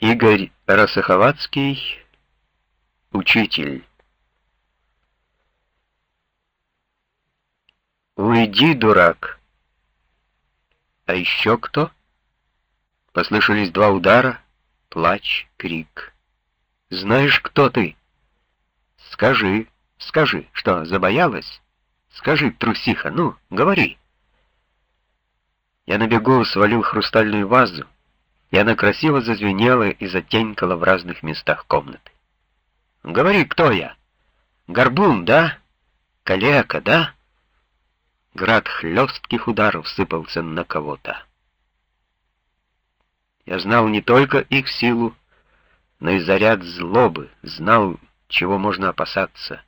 Игорь Росоховацкий, учитель. «Уйди, дурак!» «А еще кто?» Послышались два удара, плач, крик. «Знаешь, кто ты?» «Скажи, скажи, что, забоялась? Скажи, трусиха, ну, говори!» Я на бегу свалил хрустальную вазу, и она красиво зазвенела и затенькала в разных местах комнаты. «Говори, кто я? Горбун, да? Калека, да?» Град хлестких ударов сыпался на кого-то. Я знал не только их силу, но и заряд злобы, знал, чего можно опасаться.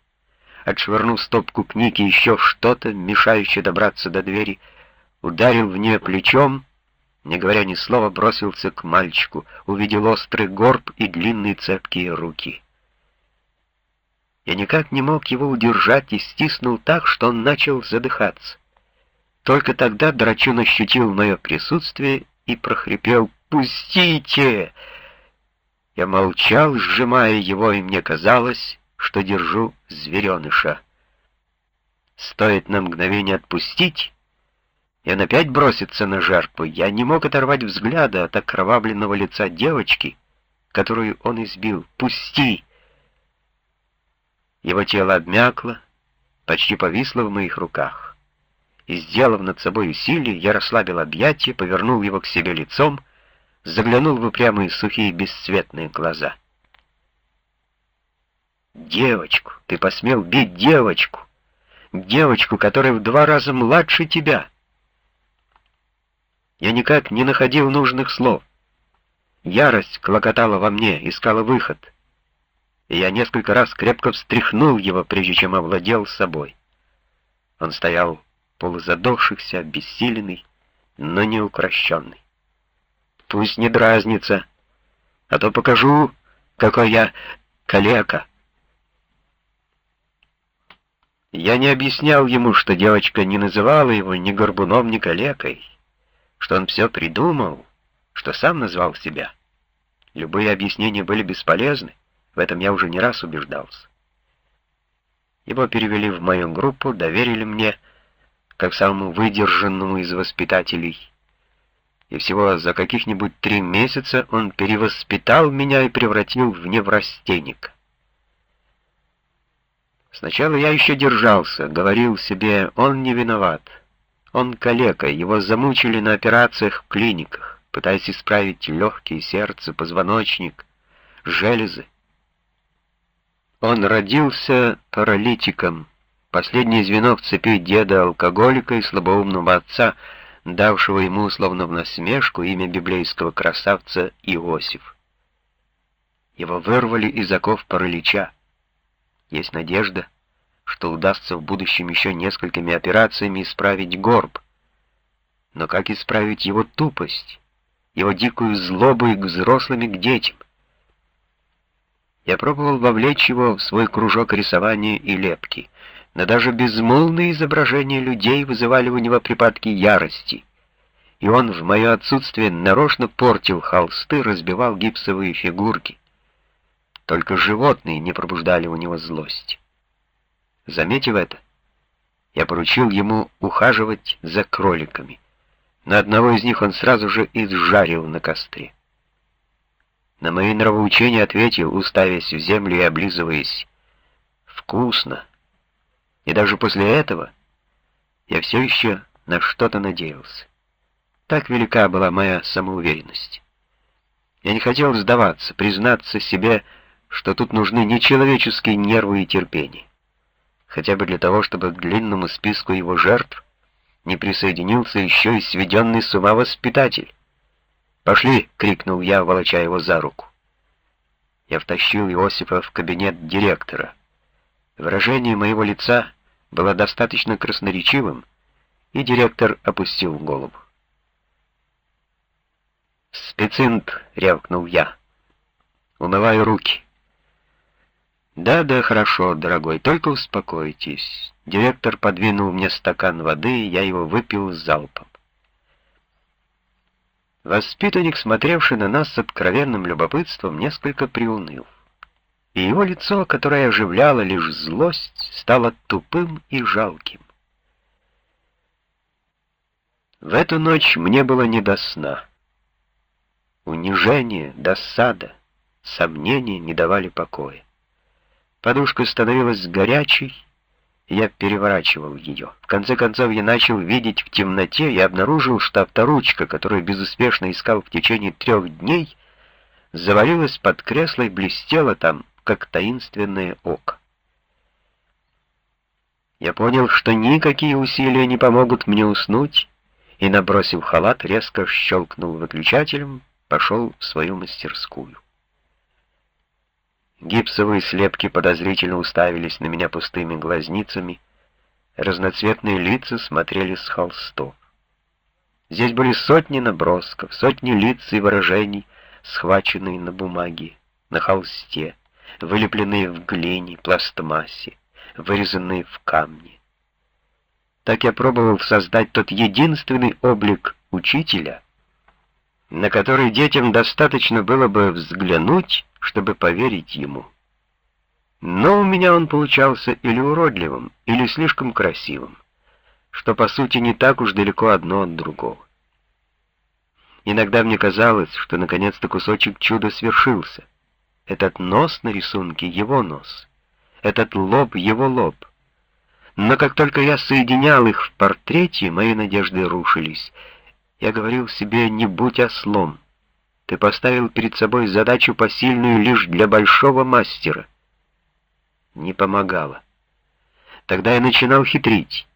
Отшвырнув стопку книг и еще что-то, мешающее добраться до двери, ударил в нее плечом, не говоря ни слова, бросился к мальчику, увидел острый горб и длинные цепкие руки. Я никак не мог его удержать и стиснул так, что он начал задыхаться. Только тогда Драчун ощутил мое присутствие и прохрипел «Пустите!». Я молчал, сжимая его, и мне казалось, что держу звереныша. Стоит на мгновение отпустить, и он опять бросится на жертву. Я не мог оторвать взгляда от окровавленного лица девочки, которую он избил. «Пусти!» Его тело обмякло, почти повисло в моих руках. И, сделав над собой усилие, я расслабил объятия, повернул его к себе лицом, заглянул в упрямые сухие бесцветные глаза. «Девочку! Ты посмел бить девочку! Девочку, которая в два раза младше тебя!» Я никак не находил нужных слов. Ярость клокотала во мне, искала выход. И я несколько раз крепко встряхнул его, прежде чем овладел собой. Он стоял полузадохшихся, обессиленный, но не укращенный. Пусть не дразнится, а то покажу, какой я калека. Я не объяснял ему, что девочка не называла его ни горбуном, ни калекой что он все придумал, что сам назвал себя. Любые объяснения были бесполезны, в этом я уже не раз убеждался. Его перевели в мою группу, доверили мне, как самому выдержанному из воспитателей. И всего за каких-нибудь три месяца он перевоспитал меня и превратил в неврастенника. Сначала я еще держался, говорил себе, он не виноват. Он калека, его замучили на операциях в клиниках, пытаясь исправить легкие, сердце, позвоночник, железы. Он родился паралитиком, последнее звено в цепи деда-алкоголика и слабоумного отца, давшего ему, словно в насмешку, имя библейского красавца Иосиф. Его вырвали из оков паралича. Есть надежда, что удастся в будущем еще несколькими операциями исправить горб. Но как исправить его тупость, его дикую злобу и к взрослым, и к детям? Я пробовал вовлечь его в свой кружок рисования и лепки, но даже безмолвные изображения людей вызывали у него припадки ярости, и он в мое отсутствие нарочно портил холсты, разбивал гипсовые фигурки. Только животные не пробуждали у него злость. Заметив это, я поручил ему ухаживать за кроликами. На одного из них он сразу же изжарил на костре. На мои нравоучения ответил, уставясь в землю и облизываясь. «Вкусно!» И даже после этого я все еще на что-то надеялся. Так велика была моя самоуверенность. Я не хотел сдаваться, признаться себе, что тут нужны нечеловеческие нервы и терпение хотя бы для того, чтобы к длинному списку его жертв не присоединился еще и сведенный с ума воспитатель. «Пошли!» — крикнул я, волоча его за руку. Я втащил Иосифа в кабинет директора. Выражение моего лица было достаточно красноречивым, и директор опустил голову. «Специнт!» — рявкнул я. «Умываю руки». «Да, да, хорошо, дорогой, только успокойтесь». Директор подвинул мне стакан воды, и я его выпил залпом. Воспитанник, смотревший на нас с откровенным любопытством, несколько приуныл. И его лицо, которое оживляло лишь злость, стало тупым и жалким. В эту ночь мне было не до сна. Унижение, досада, сомнения не давали покоя. Подушка становилась горячей, я переворачивал ее. В конце концов, я начал видеть в темноте и обнаружил, что авторучка, которую безуспешно искал в течение трех дней, завалилась под кресло и блестела там, как таинственное око. Я понял, что никакие усилия не помогут мне уснуть, и, набросив халат, резко щелкнул выключателем, пошел в свою мастерскую. Гипсовые слепки подозрительно уставились на меня пустыми глазницами, разноцветные лица смотрели с холстов. Здесь были сотни набросков, сотни лиц и выражений, схваченные на бумаге, на холсте, вылепленные в глине, пластмассе, вырезанные в камне. Так я пробовал создать тот единственный облик учителя, на который детям достаточно было бы взглянуть, чтобы поверить ему. Но у меня он получался или уродливым, или слишком красивым, что по сути не так уж далеко одно от другого. Иногда мне казалось, что наконец-то кусочек чуда свершился. Этот нос на рисунке — его нос, этот лоб — его лоб — но как только я соединял их в портрете, мои надежды рушились. Я говорил себе, не будь ослом. Ты поставил перед собой задачу посильную лишь для большого мастера. Не помогало. Тогда я начинал хитрить.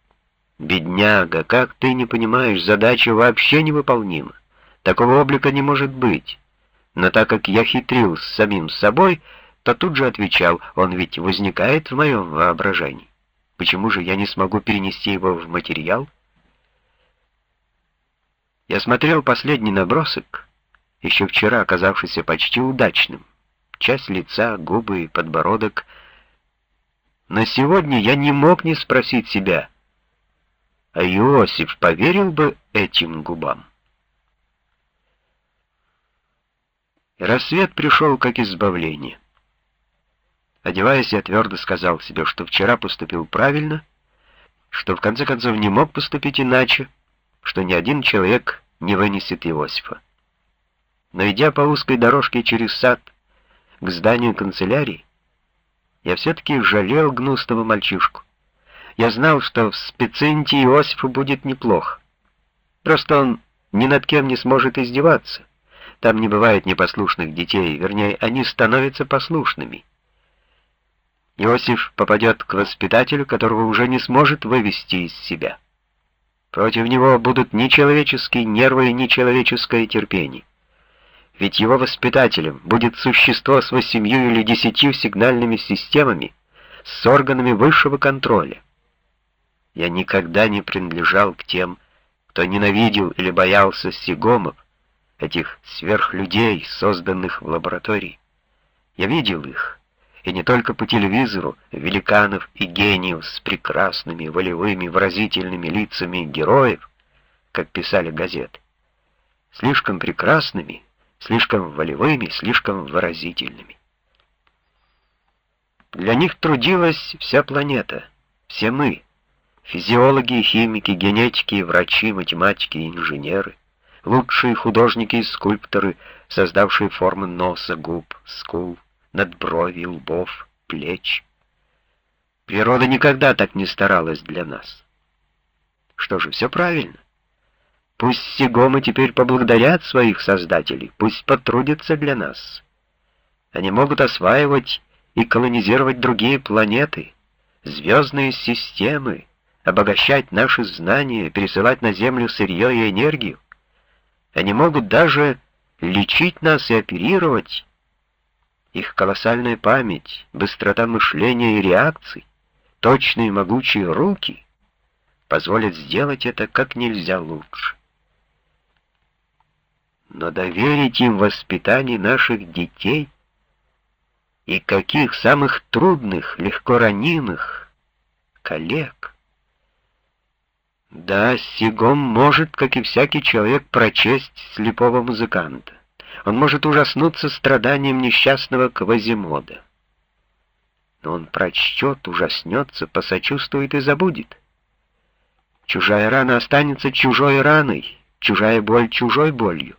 Бедняга, как ты не понимаешь, задача вообще невыполнима. Такого облика не может быть. Но так как я хитрил с самим собой, то тут же отвечал, он ведь возникает в моем воображении. Почему же я не смогу перенести его в материал? Я смотрел последний набросок, еще вчера оказавшийся почти удачным. Часть лица, губы и подбородок. На сегодня я не мог не спросить себя, а Иосиф поверил бы этим губам? Рассвет пришел как избавление. Одеваясь, я твердо сказал себе, что вчера поступил правильно, что в конце концов не мог поступить иначе, что ни один человек не вынесет Иосифа. Но идя по узкой дорожке через сад к зданию канцелярии, я все-таки жалел гнусного мальчишку. Я знал, что в специнте Иосифу будет неплохо. Просто он ни над кем не сможет издеваться. Там не бывает непослушных детей, вернее, они становятся послушными. Иосиф попадет к воспитателю, которого уже не сможет вывести из себя. Против него будут ни человеческие нервы, ни человеческое терпение. Ведь его воспитателем будет существо с восемью или десятью сигнальными системами, с органами высшего контроля. Я никогда не принадлежал к тем, кто ненавидел или боялся сигомов, этих сверхлюдей, созданных в лаборатории. Я видел их, и не только по телевизору, великанов и гениев с прекрасными, волевыми, выразительными лицами героев, как писали газеты. Слишком прекрасными, слишком волевыми, слишком выразительными. Для них трудилась вся планета, все мы, физиологи, химики, генетики, врачи, математики, инженеры, лучшие художники и скульпторы, создавшие формы носа, губ, скул, надброви, лбов, плеч. Природа никогда так не старалась для нас. Что же, все правильно. Пусть сигомы теперь поблагодарят своих создателей, пусть потрудятся для нас. Они могут осваивать и колонизировать другие планеты, звездные системы, обогащать наши знания, пересылать на Землю сырье и энергию. Они могут даже лечить нас и оперировать, их колоссальная память, быстрота мышления и реакций, точные могучие руки позволят сделать это как нельзя лучше. Но доверить им воспитание наших детей и каких самых трудных, легко ранимых коллег. Да, Сигом может, как и всякий человек, прочесть слепого музыканта. Он может ужаснуться страданием несчастного Квазимода. Но он прочтет, ужаснется, посочувствует и забудет. Чужая рана останется чужой раной, чужая боль чужой болью.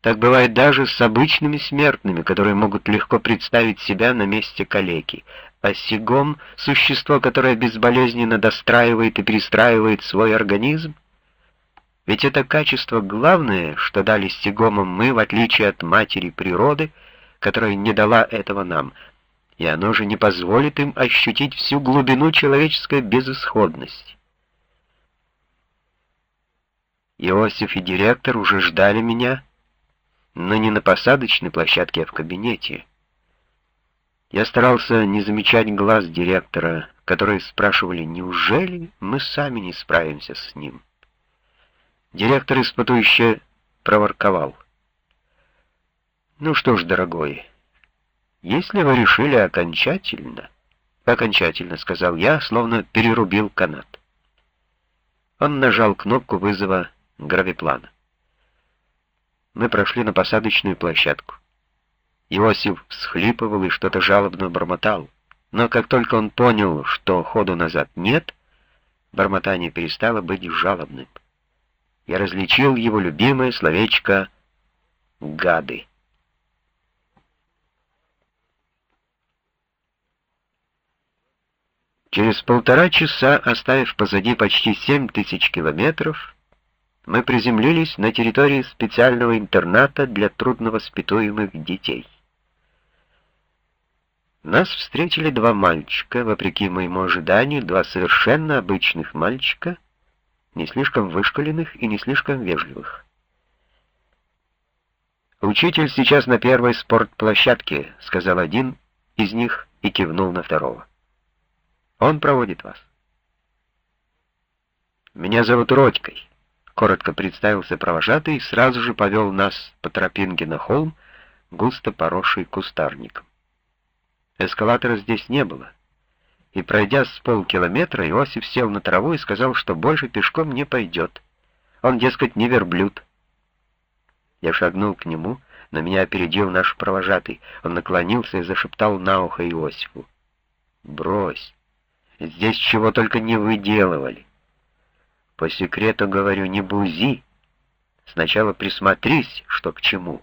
Так бывает даже с обычными смертными, которые могут легко представить себя на месте калеки. А сигом — существо, которое безболезненно достраивает и перестраивает свой организм. Ведь это качество главное, что дали сигомам мы, в отличие от матери природы, которая не дала этого нам, и оно же не позволит им ощутить всю глубину человеческой безысходности. Иосиф и директор уже ждали меня, но не на посадочной площадке, а в кабинете. Я старался не замечать глаз директора, которые спрашивали, неужели мы сами не справимся с ним. Директор испытующе проворковал. «Ну что ж, дорогой, если вы решили окончательно...» «Окончательно», — сказал я, словно перерубил канат. Он нажал кнопку вызова гравиплана. Мы прошли на посадочную площадку. Иосиф всхлипывал и что-то жалобно бормотал, но как только он понял, что ходу назад нет, бормотание перестало быть жалобным. Я различил его любимое словечко «гады». Через полтора часа, оставив позади почти семь тысяч километров, мы приземлились на территории специального интерната для трудновоспитуемых детей. Нас встретили два мальчика, вопреки моему ожиданию, два совершенно обычных мальчика, не слишком вышколенных и не слишком вежливых. «Учитель сейчас на первой спортплощадке», — сказал один из них и кивнул на второго. «Он проводит вас». «Меня зовут Родькой». Коротко представился провожатый и сразу же повел нас по тропинке на холм, густо поросший кустарником. Эскалатора здесь не было, и, пройдя с полкилометра, Иосиф сел на траву и сказал, что больше пешком не пойдет. Он, дескать, не верблюд. Я шагнул к нему, но меня опередил наш провожатый. Он наклонился и зашептал на ухо Иосифу. «Брось, здесь чего только не выделывали. По секрету говорю, не бузи. Сначала присмотрись, что к чему.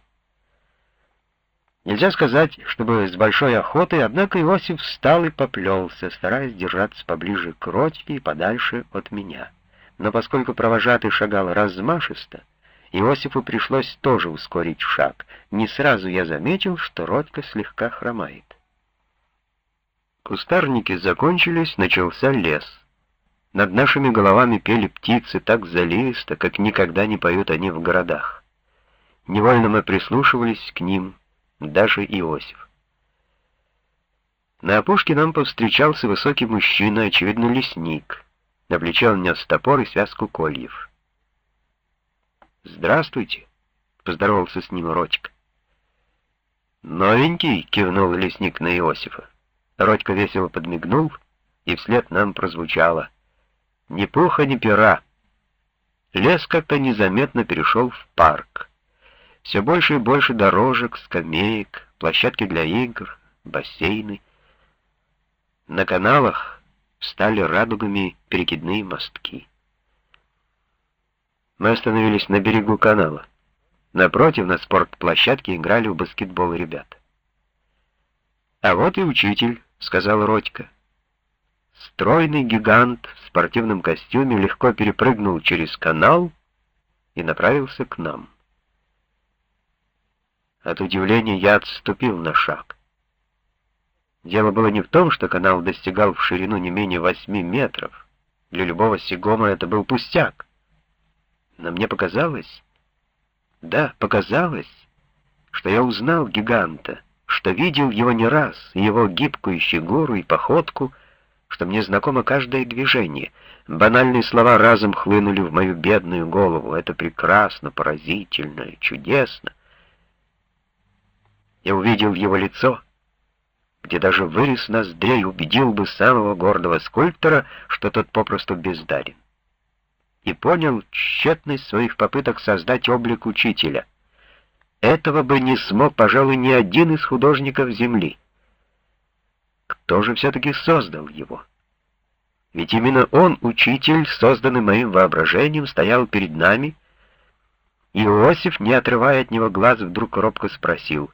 Нельзя сказать, чтобы с большой охотой, однако Иосиф встал и поплелся, стараясь держаться поближе к Родьке и подальше от меня. Но поскольку провожатый шагал размашисто, Иосифу пришлось тоже ускорить шаг. Не сразу я заметил, что Родька слегка хромает. Кустарники закончились, начался лес. Над нашими головами пели птицы так заливисто, как никогда не поют они в городах. Невольно мы прислушивались к ним, даже Иосиф. На опушке нам повстречался высокий мужчина, очевидно, лесник. На плече он нес топор и связку кольев. «Здравствуйте», — поздоровался с ним Родька. «Новенький», — кивнул лесник на Иосифа. Родька весело подмигнул, и вслед нам прозвучало — ни пуха, ни пера. Лес как-то незаметно перешел в парк. Все больше и больше дорожек, скамеек, площадки для игр, бассейны. На каналах стали радугами перекидные мостки. Мы остановились на берегу канала. Напротив, на спортплощадке играли в баскетбол ребята. «А вот и учитель», — сказал Родька. Стройный гигант в спортивном костюме легко перепрыгнул через канал и направился к нам. От удивления я отступил на шаг. Дело было не в том, что канал достигал в ширину не менее восьми метров. Для любого сигома это был пустяк. Но мне показалось, да, показалось, что я узнал гиганта, что видел его не раз, его гибкую фигуру и походку — что мне знакомо каждое движение. Банальные слова разом хлынули в мою бедную голову. Это прекрасно, поразительно, чудесно. Я увидел его лицо, где даже вырез ноздрей убедил бы самого гордого скульптора, что тот попросту бездарен. и понял тщетность своих попыток создать облик учителя. Этого бы не смог, пожалуй, ни один из художников Земли. Кто же все-таки создал его? Ведь именно он, учитель, созданный моим воображением, стоял перед нами, и Иосиф, не отрывая от него глаз, вдруг робко спросил,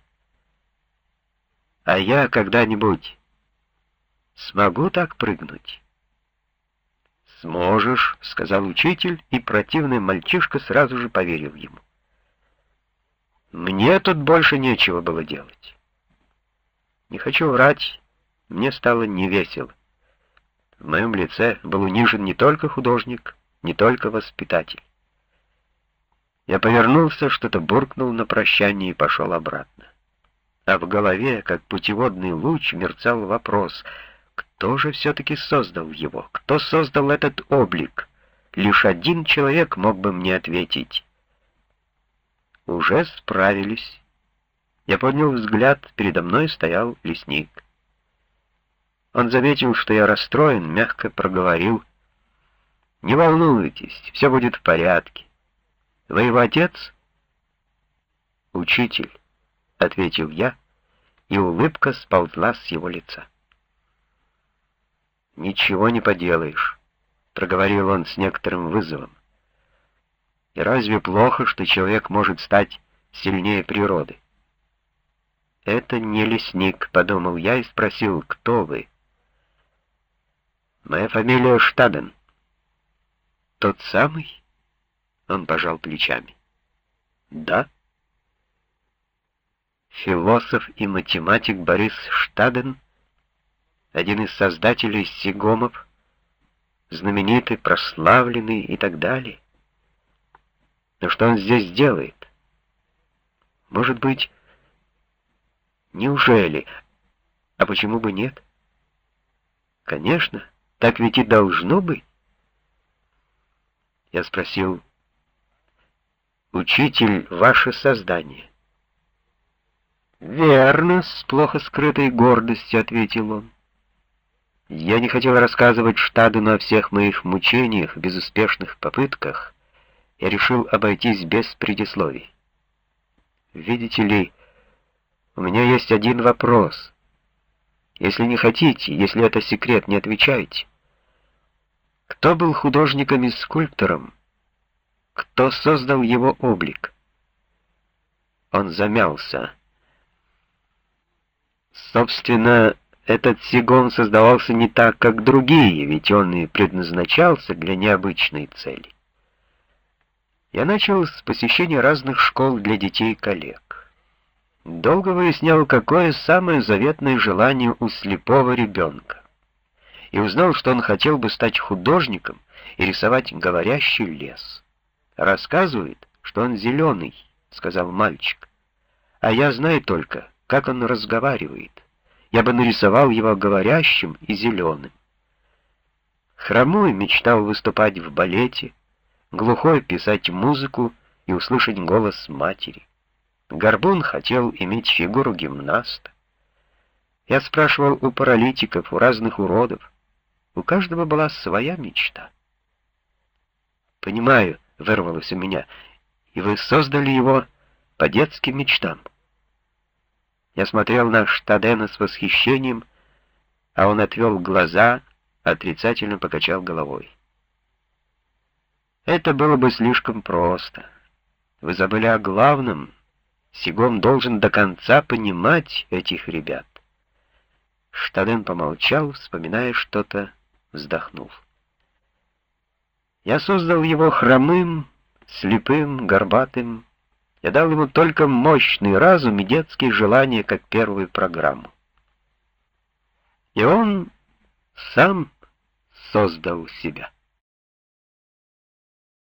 «А я когда-нибудь смогу так прыгнуть?» «Сможешь», — сказал учитель, и противный мальчишка сразу же поверил ему. Мне тут больше нечего было делать. Не хочу врать, мне стало невесело. В моем лице был унижен не только художник, не только воспитатель. Я повернулся, что-то буркнул на прощание и пошел обратно. А в голове, как путеводный луч, мерцал вопрос — кто же все-таки создал его? Кто создал этот облик? Лишь один человек мог бы мне ответить. Уже справились. Я поднял взгляд, передо мной стоял лесник. Он заметил, что я расстроен, мягко проговорил. «Не волнуйтесь, все будет в порядке. Вы его отец?» «Учитель», — ответил я, и улыбка сползла с его лица. «Ничего не поделаешь», — проговорил он с некоторым вызовом. «И разве плохо, что человек может стать сильнее природы?» «Это не лесник», — подумал я и спросил, «кто вы?» «Моя фамилия Штаден». «Тот самый?» — он пожал плечами. «Да». Философ и математик Борис Штаден — один из создателей сигомов, знаменитый, прославленный и так далее. Но что он здесь делает? Может быть, неужели? А почему бы нет? Конечно, так ведь и должно быть. Я спросил, «Учитель, ваше создание?» «Верно», — с плохо скрытой гордостью ответил он. Я не хотел рассказывать Штадену о всех моих мучениях, безуспешных попытках. Я решил обойтись без предисловий. Видите ли, у меня есть один вопрос. Если не хотите, если это секрет, не отвечайте. Кто был художником и скульптором? Кто создал его облик? Он замялся. Собственно, этот сигон создавался не так, как другие, ведь он и предназначался для необычной цели. Я начал с посещения разных школ для детей коллег. Долго выяснял, какое самое заветное желание у слепого ребенка. И узнал, что он хотел бы стать художником и рисовать говорящий лес. Рассказывает, что он зеленый, сказал мальчик. А я знаю только, как он разговаривает я бы нарисовал его говорящим и зеленым. Хромой мечтал выступать в балете, глухой писать музыку и услышать голос матери. Горбун хотел иметь фигуру гимнаста. Я спрашивал у паралитиков, у разных уродов. У каждого была своя мечта. «Понимаю», — вырвалось у меня, — «и вы создали его по детским мечтам». Я смотрел на Штадена с восхищением, а он отвел глаза, отрицательно покачал головой. Это было бы слишком просто. Вы забыли о главном. Сигом должен до конца понимать этих ребят. Штаден помолчал, вспоминая что-то, вздохнув. Я создал его хромым, слепым, горбатым, я дал ему только мощный разум и детские желания, как первую программу. И он сам создал себя.